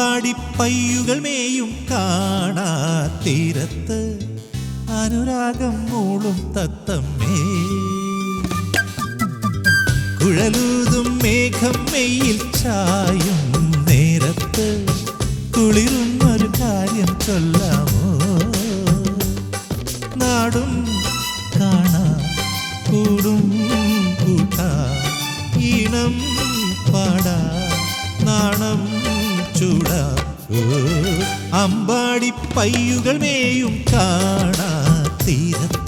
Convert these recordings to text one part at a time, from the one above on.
അമ്പാടി പയ്യുകൾ മേയും കാണാത്തീരത്ത് അനുരാഗം മൂളും തത്തമ്മേ കുഴലൂതും മേഘം മെയ്യിൽ ചായും അമ്പാടി പയ്യുകൾ മേയും കാണാ തീരത്ത്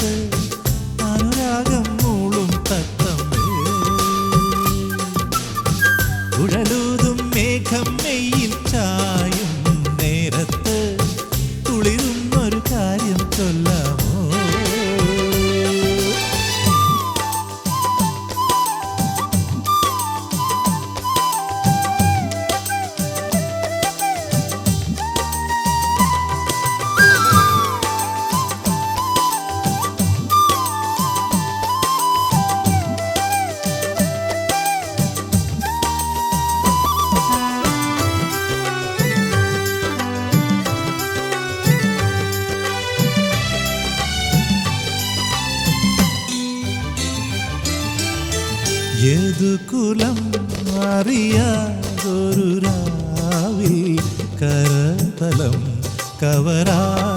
ഏതു കുലം അറിയാതൊരു രാവിൽ കരതലം കവരാനണയും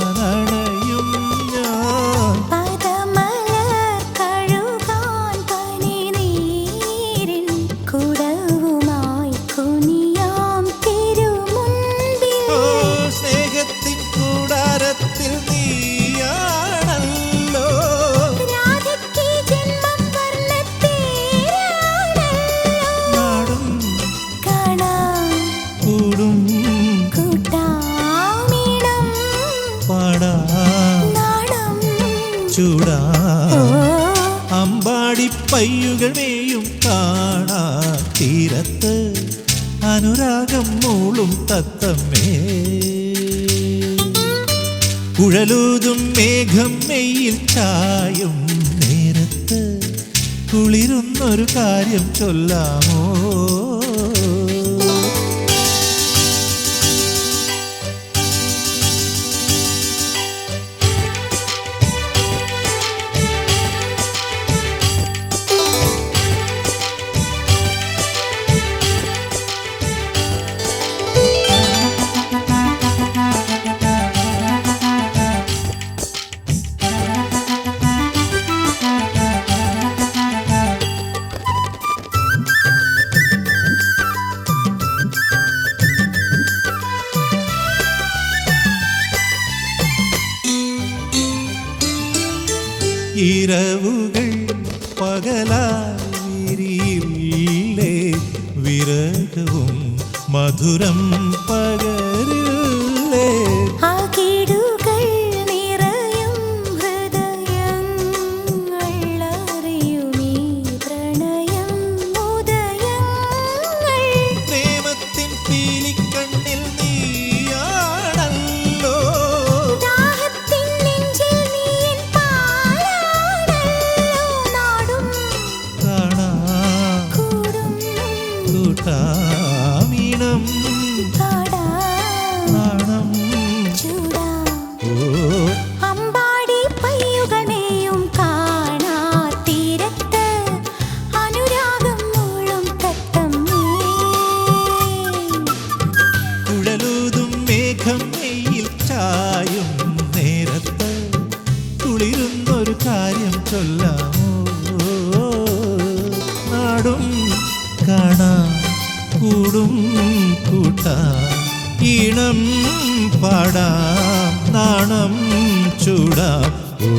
പയ്യുകൾ മേയും കാണാ തീരത്ത്. അനുരാഗം മൂളും തത്തമ്മേ. കുഴലൂതും മേഘം മെയ്യിൽ ചായും നേരത്ത്. കുളിരുന്നൊരു കാര്യം ചൊല്ലാമോ? ഇരവുകൾ പകലായിരിയില്ലേ വിരകവും മധുരം പകരില്ലേ ചൊല്ലാമോ നാടും കാണാം കൂടും കൂട്ടാം. ഈണം പാടാം നാണം ചൂടാം. ഓ